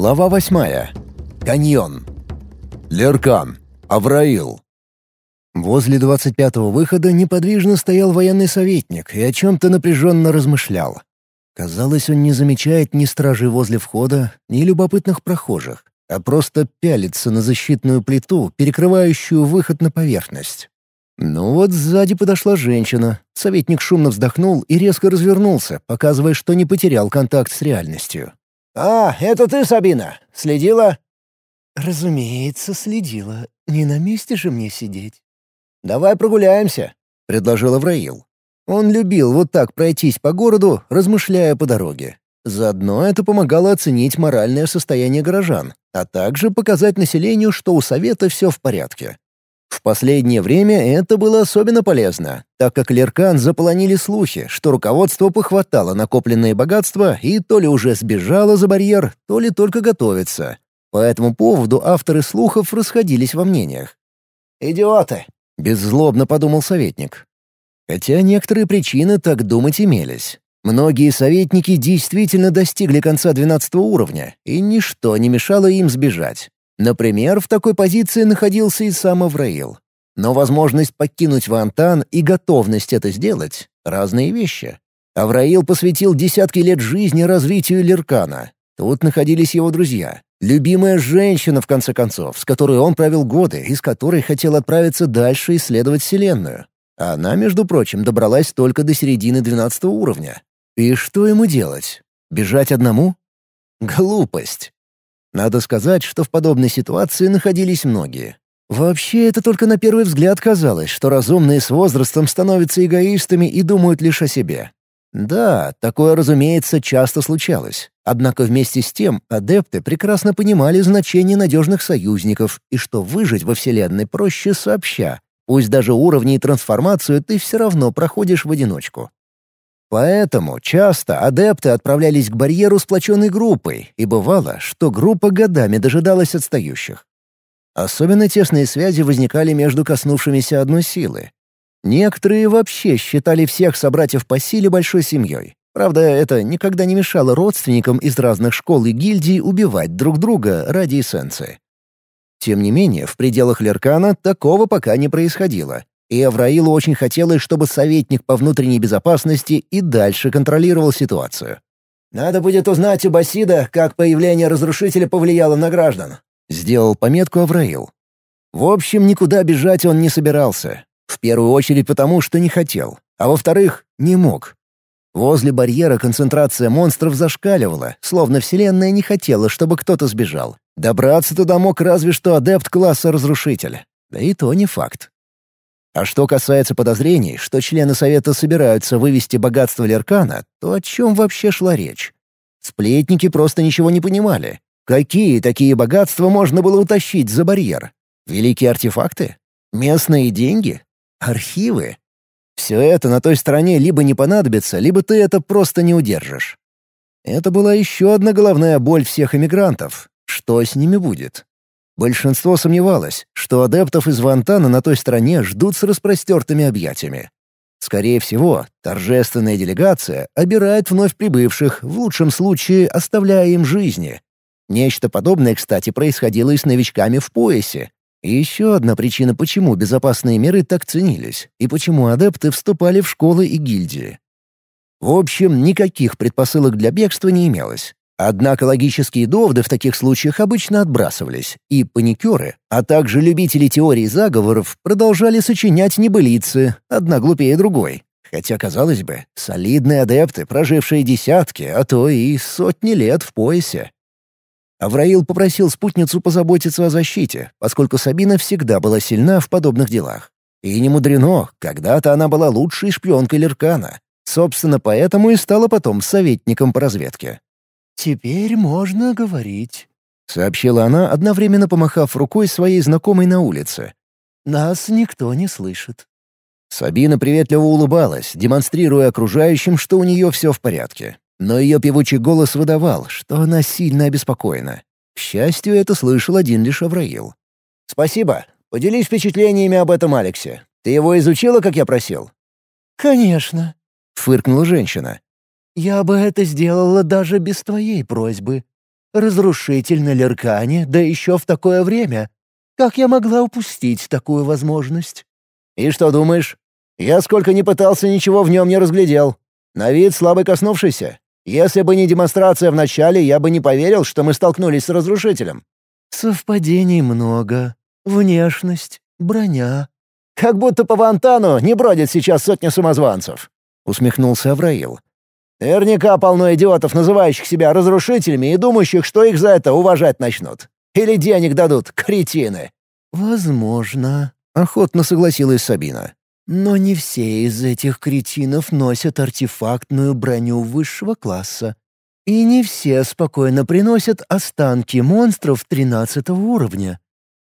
Глава восьмая. Каньон. Леркан. Авраил. Возле двадцать пятого выхода неподвижно стоял военный советник и о чем-то напряженно размышлял. Казалось, он не замечает ни стражей возле входа, ни любопытных прохожих, а просто пялится на защитную плиту, перекрывающую выход на поверхность. Ну вот сзади подошла женщина. Советник шумно вздохнул и резко развернулся, показывая, что не потерял контакт с реальностью. «А, это ты, Сабина? Следила?» «Разумеется, следила. Не на месте же мне сидеть». «Давай прогуляемся», — предложил Авраил. Он любил вот так пройтись по городу, размышляя по дороге. Заодно это помогало оценить моральное состояние горожан, а также показать населению, что у Совета все в порядке. В последнее время это было особенно полезно, так как Леркан заполонили слухи, что руководство похватало накопленные богатства и то ли уже сбежало за барьер, то ли только готовится. По этому поводу авторы слухов расходились во мнениях. «Идиоты!» — беззлобно подумал советник. Хотя некоторые причины так думать имелись. Многие советники действительно достигли конца 12 уровня, и ничто не мешало им сбежать. Например, в такой позиции находился и сам Авраил. Но возможность покинуть Вантан и готовность это сделать — разные вещи. Авраил посвятил десятки лет жизни развитию Леркана. Тут находились его друзья. Любимая женщина, в конце концов, с которой он провел годы и с которой хотел отправиться дальше исследовать Вселенную. Она, между прочим, добралась только до середины двенадцатого уровня. И что ему делать? Бежать одному? Глупость. Надо сказать, что в подобной ситуации находились многие. Вообще, это только на первый взгляд казалось, что разумные с возрастом становятся эгоистами и думают лишь о себе. Да, такое, разумеется, часто случалось. Однако вместе с тем адепты прекрасно понимали значение надежных союзников и что выжить во Вселенной проще сообща. Пусть даже уровни и трансформацию ты все равно проходишь в одиночку. Поэтому часто адепты отправлялись к барьеру сплоченной группой, и бывало, что группа годами дожидалась отстающих. Особенно тесные связи возникали между коснувшимися одной силы. Некоторые вообще считали всех собратьев по силе большой семьей. Правда, это никогда не мешало родственникам из разных школ и гильдий убивать друг друга ради эссенции. Тем не менее, в пределах Леркана такого пока не происходило, и Авраилу очень хотелось, чтобы советник по внутренней безопасности и дальше контролировал ситуацию. «Надо будет узнать у Басида, как появление разрушителя повлияло на граждан», — сделал пометку Авраил. В общем, никуда бежать он не собирался. В первую очередь потому, что не хотел, а во-вторых, не мог. Возле барьера концентрация монстров зашкаливала, словно Вселенная не хотела, чтобы кто-то сбежал. Добраться туда мог разве что адепт класса разрушитель. Да и то не факт. А что касается подозрений, что члены Совета собираются вывести богатство Леркана, то о чем вообще шла речь? Сплетники просто ничего не понимали. Какие такие богатства можно было утащить за барьер? Великие артефакты? Местные деньги? Архивы? Все это на той стороне либо не понадобится, либо ты это просто не удержишь. Это была еще одна головная боль всех эмигрантов. Что с ними будет? Большинство сомневалось, что адептов из Вантана на той стороне ждут с распростертыми объятиями. Скорее всего, торжественная делегация обирает вновь прибывших, в лучшем случае оставляя им жизни. Нечто подобное, кстати, происходило и с новичками в поясе. И еще одна причина, почему безопасные меры так ценились, и почему адепты вступали в школы и гильдии. В общем, никаких предпосылок для бегства не имелось. Однако логические доводы в таких случаях обычно отбрасывались, и паникеры, а также любители теории заговоров продолжали сочинять небылицы, одна глупее другой. Хотя, казалось бы, солидные адепты, прожившие десятки, а то и сотни лет в поясе. Авраил попросил спутницу позаботиться о защите, поскольку Сабина всегда была сильна в подобных делах. И не мудрено, когда-то она была лучшей шпионкой Леркана. Собственно, поэтому и стала потом советником по разведке. «Теперь можно говорить», — сообщила она, одновременно помахав рукой своей знакомой на улице. «Нас никто не слышит». Сабина приветливо улыбалась, демонстрируя окружающим, что у нее все в порядке. Но ее певучий голос выдавал, что она сильно обеспокоена. К счастью, это слышал один лишь Авраил. «Спасибо. Поделись впечатлениями об этом Алексе. Ты его изучила, как я просил?» «Конечно», — фыркнула женщина. Я бы это сделала даже без твоей просьбы. Разрушитель на Леркане, да еще в такое время. Как я могла упустить такую возможность?» «И что думаешь? Я сколько ни пытался, ничего в нем не разглядел. На вид слабый коснувшийся. Если бы не демонстрация в начале, я бы не поверил, что мы столкнулись с разрушителем». «Совпадений много. Внешность, броня». «Как будто по Вантану не бродит сейчас сотня самозванцев», — усмехнулся Авраил. «Наверняка полно идиотов, называющих себя разрушителями и думающих, что их за это уважать начнут. Или денег дадут, кретины». «Возможно», — охотно согласилась Сабина. «Но не все из этих кретинов носят артефактную броню высшего класса. И не все спокойно приносят останки монстров тринадцатого уровня.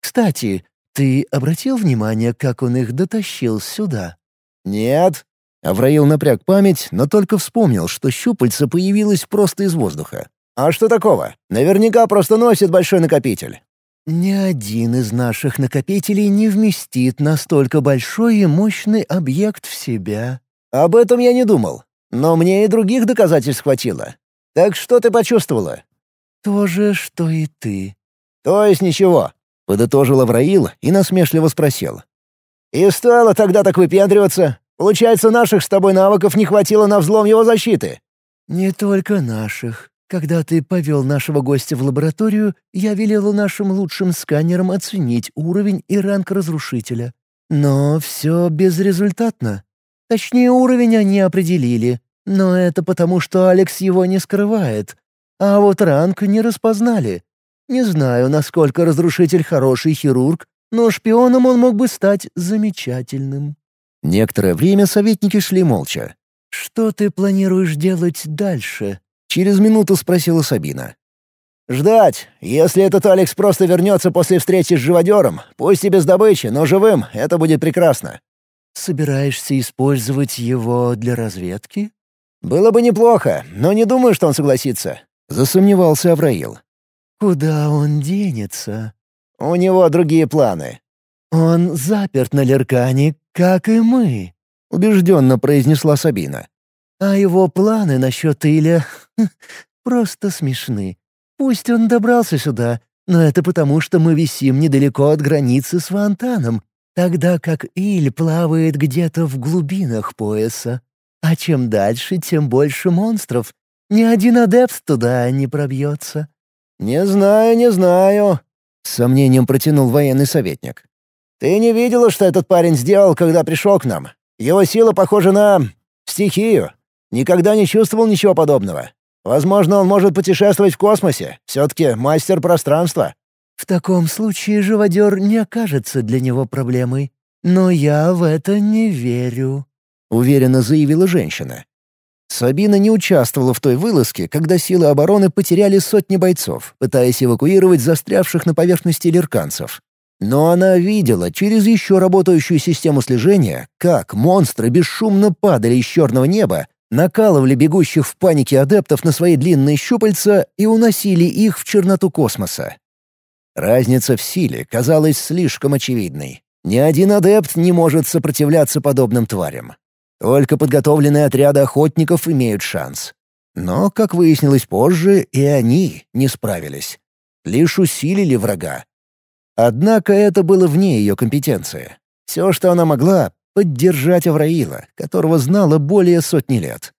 Кстати, ты обратил внимание, как он их дотащил сюда?» «Нет». Авраил напряг память, но только вспомнил, что щупальца появилось просто из воздуха. «А что такого? Наверняка просто носит большой накопитель». «Ни один из наших накопителей не вместит настолько большой и мощный объект в себя». «Об этом я не думал. Но мне и других доказательств хватило. Так что ты почувствовала?» «То же, что и ты». «То есть ничего?» — подытожил Авраил и насмешливо спросил. «И стоило тогда так выпендриваться? Получается, наших с тобой навыков не хватило на взлом его защиты?» «Не только наших. Когда ты повел нашего гостя в лабораторию, я велела нашим лучшим сканерам оценить уровень и ранг разрушителя. Но все безрезультатно. Точнее, уровень они определили, но это потому, что Алекс его не скрывает. А вот ранг не распознали. Не знаю, насколько разрушитель хороший хирург, но шпионом он мог бы стать замечательным. Некоторое время советники шли молча. «Что ты планируешь делать дальше?» Через минуту спросила Сабина. «Ждать. Если этот Алекс просто вернется после встречи с живодером, пусть и без добычи, но живым, это будет прекрасно». «Собираешься использовать его для разведки?» «Было бы неплохо, но не думаю, что он согласится», — засомневался Авраил. «Куда он денется?» «У него другие планы». «Он заперт на Леркане, как и мы», — убежденно произнесла Сабина. А его планы насчет Иля просто смешны. Пусть он добрался сюда, но это потому, что мы висим недалеко от границы с Вантаном, тогда как Иль плавает где-то в глубинах пояса. А чем дальше, тем больше монстров. Ни один адепт туда не пробьется. «Не знаю, не знаю», — с сомнением протянул военный советник. «Ты не видела, что этот парень сделал, когда пришел к нам? Его сила похожа на... стихию. Никогда не чувствовал ничего подобного. Возможно, он может путешествовать в космосе. Все-таки мастер пространства». «В таком случае живодер не окажется для него проблемой. Но я в это не верю», — уверенно заявила женщина. Сабина не участвовала в той вылазке, когда силы обороны потеряли сотни бойцов, пытаясь эвакуировать застрявших на поверхности лирканцев. Но она видела через еще работающую систему слежения, как монстры бесшумно падали из черного неба, накалывали бегущих в панике адептов на свои длинные щупальца и уносили их в черноту космоса. Разница в силе казалась слишком очевидной. Ни один адепт не может сопротивляться подобным тварям. Только подготовленные отряды охотников имеют шанс. Но, как выяснилось позже, и они не справились. Лишь усилили врага. Однако это было вне ее компетенции. Все, что она могла, поддержать Авраила, которого знала более сотни лет.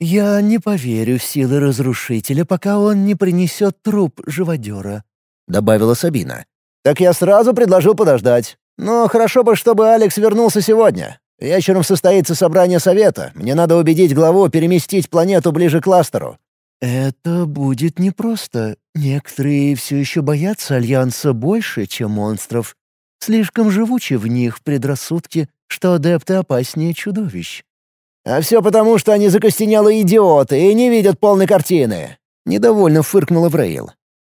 «Я не поверю в силы разрушителя, пока он не принесет труп живодера», — добавила Сабина. «Так я сразу предложил подождать. Но хорошо бы, чтобы Алекс вернулся сегодня. Вечером состоится собрание совета. Мне надо убедить главу переместить планету ближе к кластеру». «Это будет непросто. Некоторые все еще боятся Альянса больше, чем монстров. Слишком живучи в них предрассудки, что адепты опаснее чудовищ. «А все потому, что они закостенелые идиоты и не видят полной картины!» — недовольно фыркнул Эврейл.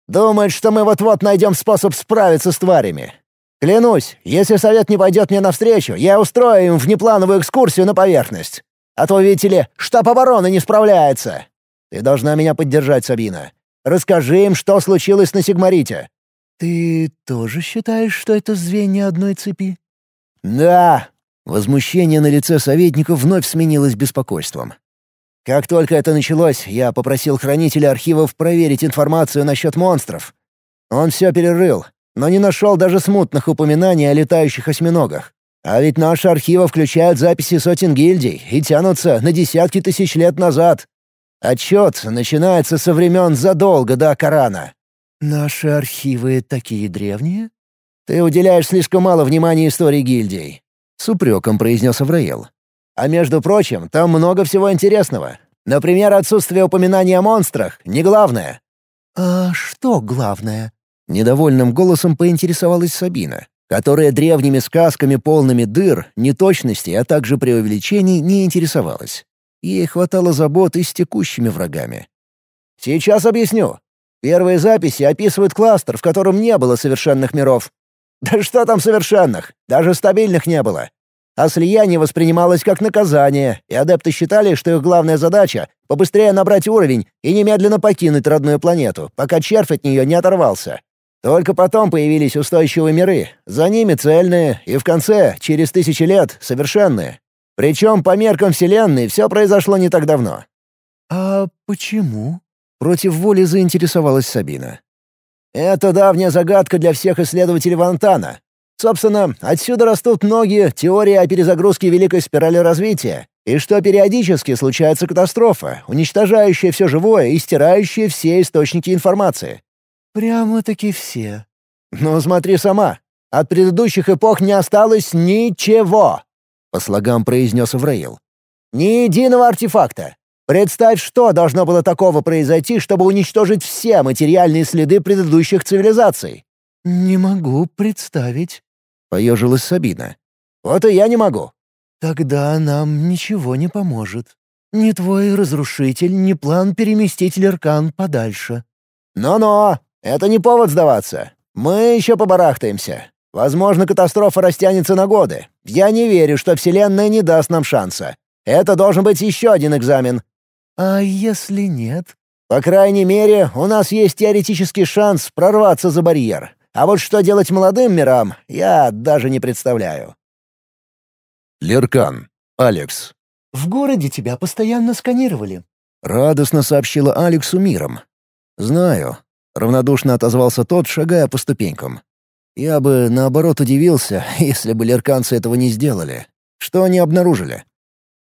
«Думают, что мы вот-вот найдем способ справиться с тварями. Клянусь, если совет не пойдет мне навстречу, я устрою им внеплановую экскурсию на поверхность. А то, видите ли, штаб обороны не справляется. Ты должна меня поддержать, Сабина. Расскажи им, что случилось на Сигмарите». «Ты тоже считаешь, что это звенья одной цепи?» «Да, Возмущение на лице советников вновь сменилось беспокойством. Как только это началось, я попросил хранителя архивов проверить информацию насчет монстров. Он все перерыл, но не нашел даже смутных упоминаний о летающих осьминогах. А ведь наши архивы включают записи сотен гильдий и тянутся на десятки тысяч лет назад. Отчет начинается со времен задолго до Корана. «Наши архивы такие древние?» «Ты уделяешь слишком мало внимания истории гильдий», — с упреком произнес Авраил. «А между прочим, там много всего интересного. Например, отсутствие упоминаний о монстрах — не главное». «А что главное?» — недовольным голосом поинтересовалась Сабина, которая древними сказками, полными дыр, неточностей, а также преувеличений не интересовалась. Ей хватало забот и с текущими врагами. «Сейчас объясню. Первые записи описывают кластер, в котором не было совершенных миров. Да что там совершенных? Даже стабильных не было. А слияние воспринималось как наказание, и адепты считали, что их главная задача — побыстрее набрать уровень и немедленно покинуть родную планету, пока червь от нее не оторвался. Только потом появились устойчивые миры, за ними цельные, и в конце, через тысячи лет, совершенные. Причем по меркам Вселенной все произошло не так давно. «А почему?» Против воли заинтересовалась Сабина. Это давняя загадка для всех исследователей Вантана. Собственно, отсюда растут многие теории о перезагрузке великой спирали развития, и что периодически случается катастрофа, уничтожающая все живое и стирающая все источники информации. Прямо-таки все. Ну, смотри сама. От предыдущих эпох не осталось ничего, — по слогам произнес Авраил. Ни единого артефакта, Представь, что должно было такого произойти, чтобы уничтожить все материальные следы предыдущих цивилизаций. «Не могу представить», — поежилась Сабина. «Вот и я не могу». «Тогда нам ничего не поможет. Ни твой разрушитель, ни план переместить Леркан подальше». «Но-но, это не повод сдаваться. Мы еще побарахтаемся. Возможно, катастрофа растянется на годы. Я не верю, что Вселенная не даст нам шанса. Это должен быть еще один экзамен, «А если нет?» «По крайней мере, у нас есть теоретический шанс прорваться за барьер. А вот что делать молодым мирам, я даже не представляю». Леркан. Алекс. «В городе тебя постоянно сканировали», — радостно сообщила Алексу миром. «Знаю», — равнодушно отозвался тот, шагая по ступенькам. «Я бы, наоборот, удивился, если бы лерканцы этого не сделали. Что они обнаружили?»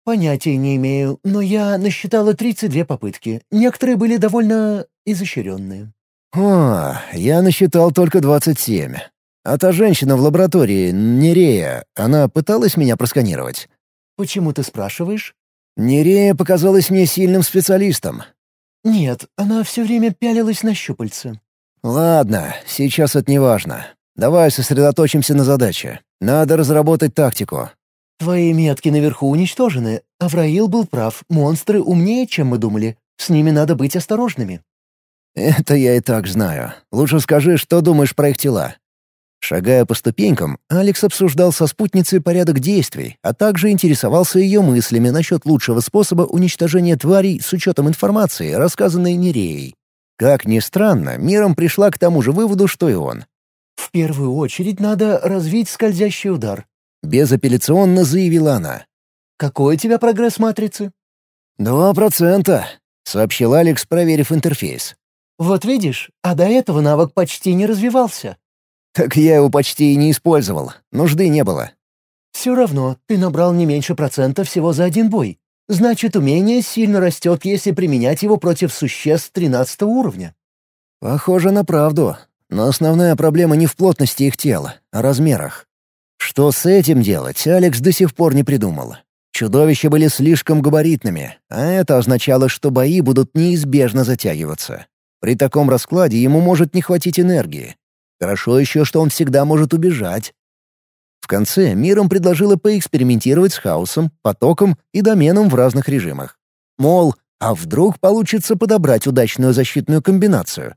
«Понятия не имею, но я насчитала 32 попытки. Некоторые были довольно изощренные». «О, я насчитал только 27. А та женщина в лаборатории, Нерея, она пыталась меня просканировать?» «Почему ты спрашиваешь?» «Нерея показалась мне сильным специалистом». «Нет, она все время пялилась на щупальце». «Ладно, сейчас это не важно. Давай сосредоточимся на задаче. Надо разработать тактику. «Твои метки наверху уничтожены. Авраил был прав. Монстры умнее, чем мы думали. С ними надо быть осторожными». «Это я и так знаю. Лучше скажи, что думаешь про их тела». Шагая по ступенькам, Алекс обсуждал со спутницей порядок действий, а также интересовался ее мыслями насчет лучшего способа уничтожения тварей с учетом информации, рассказанной Нереей. Как ни странно, миром пришла к тому же выводу, что и он. «В первую очередь надо развить скользящий удар. — безапелляционно заявила она. «Какой у тебя прогресс матрицы?» «Два процента», — сообщил Алекс, проверив интерфейс. «Вот видишь, а до этого навык почти не развивался». «Так я его почти и не использовал. Нужды не было». «Все равно, ты набрал не меньше процента всего за один бой. Значит, умение сильно растет, если применять его против существ тринадцатого уровня». «Похоже на правду. Но основная проблема не в плотности их тела, а размерах. Что с этим делать, Алекс до сих пор не придумал. Чудовища были слишком габаритными, а это означало, что бои будут неизбежно затягиваться. При таком раскладе ему может не хватить энергии. Хорошо еще, что он всегда может убежать. В конце миром предложила поэкспериментировать с хаосом, потоком и доменом в разных режимах. Мол, а вдруг получится подобрать удачную защитную комбинацию?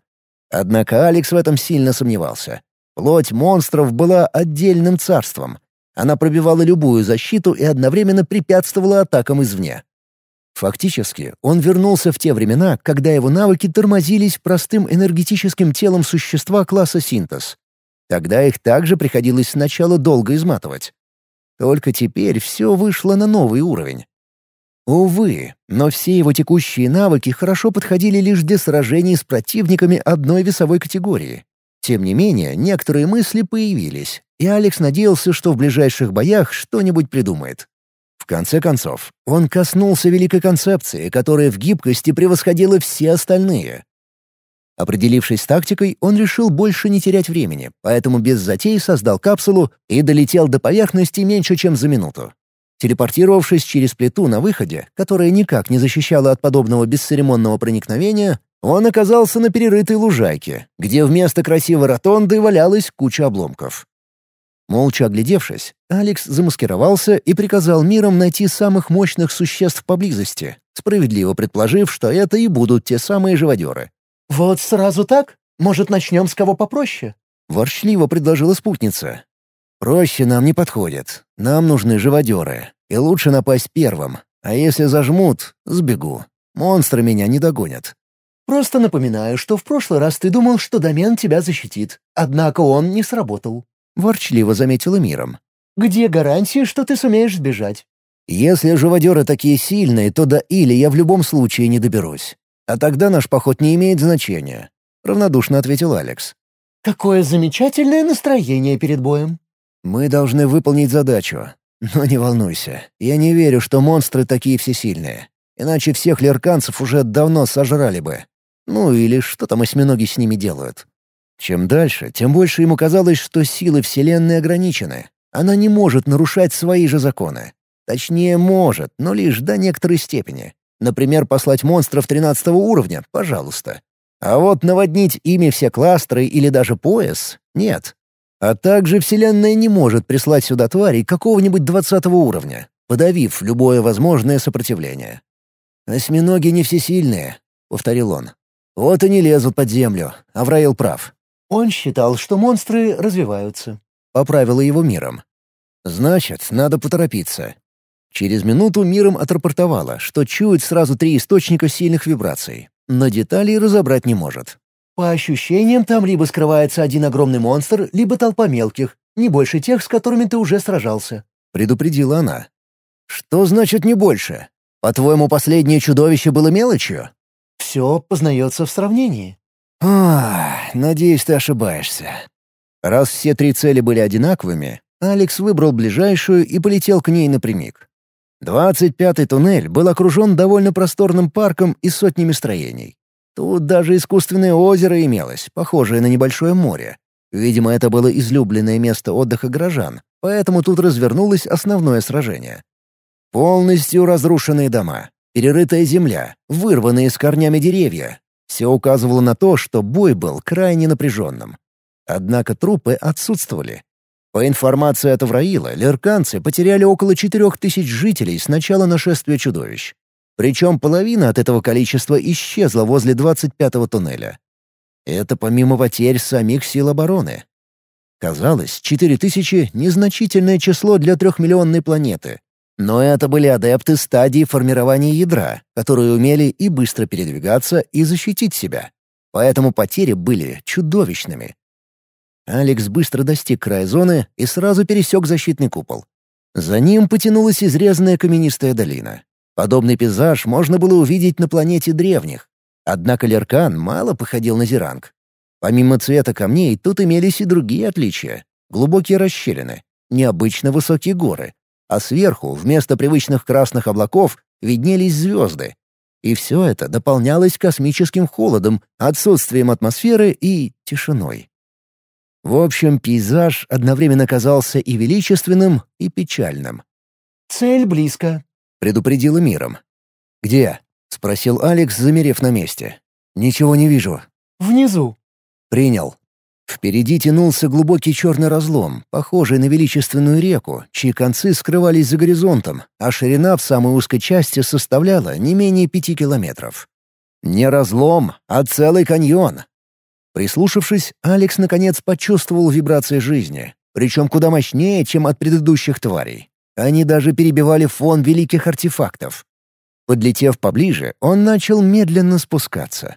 Однако Алекс в этом сильно сомневался. Плоть монстров была отдельным царством. Она пробивала любую защиту и одновременно препятствовала атакам извне. Фактически, он вернулся в те времена, когда его навыки тормозились простым энергетическим телом существа класса синтез. Тогда их также приходилось сначала долго изматывать. Только теперь все вышло на новый уровень. Увы, но все его текущие навыки хорошо подходили лишь для сражений с противниками одной весовой категории. Тем не менее, некоторые мысли появились, и Алекс надеялся, что в ближайших боях что-нибудь придумает. В конце концов, он коснулся великой концепции, которая в гибкости превосходила все остальные. Определившись с тактикой, он решил больше не терять времени, поэтому без затей создал капсулу и долетел до поверхности меньше, чем за минуту. Телепортировавшись через плиту на выходе, которая никак не защищала от подобного бесцеремонного проникновения, он оказался на перерытой лужайке, где вместо красивой ротонды валялась куча обломков. Молча оглядевшись, Алекс замаскировался и приказал миром найти самых мощных существ поблизости, справедливо предположив, что это и будут те самые живодеры. «Вот сразу так? Может, начнем с кого попроще?» — ворчливо предложила спутница. «Проще нам не подходит. Нам нужны живодеры. И лучше напасть первым. А если зажмут — сбегу. Монстры меня не догонят». «Просто напоминаю, что в прошлый раз ты думал, что домен тебя защитит. Однако он не сработал. — ворчливо заметила миром. «Где гарантия, что ты сумеешь сбежать?» «Если живодеры такие сильные, то до Или я в любом случае не доберусь. А тогда наш поход не имеет значения», — равнодушно ответил Алекс. «Какое замечательное настроение перед боем!» «Мы должны выполнить задачу. Но не волнуйся, я не верю, что монстры такие всесильные. Иначе всех лерканцев уже давно сожрали бы. Ну или что там осьминоги с ними делают. Чем дальше, тем больше ему казалось, что силы Вселенной ограничены. Она не может нарушать свои же законы. Точнее, может, но лишь до некоторой степени. Например, послать монстров 13 уровня — пожалуйста. А вот наводнить ими все кластеры или даже пояс — нет. А также Вселенная не может прислать сюда тварей какого-нибудь 20 уровня, подавив любое возможное сопротивление. «Осьминоги не всесильные», — повторил он. «Вот и не лезут под землю. Авраил прав. Он считал, что монстры развиваются. Поправила его миром. Значит, надо поторопиться. Через минуту миром отрапортовала, что чует сразу три источника сильных вибраций, но деталей разобрать не может. По ощущениям, там либо скрывается один огромный монстр, либо толпа мелких, не больше тех, с которыми ты уже сражался. Предупредила она. Что значит не больше? По-твоему, последнее чудовище было мелочью? Все познается в сравнении. Ах, надеюсь, ты ошибаешься. Раз все три цели были одинаковыми, Алекс выбрал ближайшую и полетел к ней напрямик. Двадцать пятый туннель был окружен довольно просторным парком и сотнями строений. Тут даже искусственное озеро имелось, похожее на небольшое море. Видимо, это было излюбленное место отдыха горожан, поэтому тут развернулось основное сражение. Полностью разрушенные дома, перерытая земля, вырванные с корнями деревья, все указывало на то, что бой был крайне напряженным. Однако трупы отсутствовали. По информации от Авраила, лерканцы потеряли около четырех тысяч жителей с начала нашествия чудовищ. Причем половина от этого количества исчезла возле 25-го туннеля. Это помимо потерь самих сил обороны. Казалось, четыре тысячи — незначительное число для трехмиллионной планеты, но это были адепты стадии формирования ядра, которые умели и быстро передвигаться, и защитить себя. Поэтому потери были чудовищными. Алекс быстро достиг края зоны и сразу пересек защитный купол. За ним потянулась изрезанная каменистая долина. Подобный пейзаж можно было увидеть на планете древних. Однако Леркан мало походил на Зеранг. Помимо цвета камней, тут имелись и другие отличия. Глубокие расщелины, необычно высокие горы, а сверху, вместо привычных красных облаков, виднелись звезды. И все это дополнялось космическим холодом, отсутствием атмосферы и тишиной. В общем, пейзаж одновременно казался и величественным, и печальным. «Цель близко», — предупредила миром. «Где?» — спросил Алекс, замерев на месте. «Ничего не вижу». «Внизу». «Принял». Впереди тянулся глубокий черный разлом, похожий на величественную реку, чьи концы скрывались за горизонтом, а ширина в самой узкой части составляла не менее пяти километров. Не разлом, а целый каньон. Прислушавшись, Алекс наконец почувствовал вибрации жизни, причем куда мощнее, чем от предыдущих тварей. Они даже перебивали фон великих артефактов. Подлетев поближе, он начал медленно спускаться.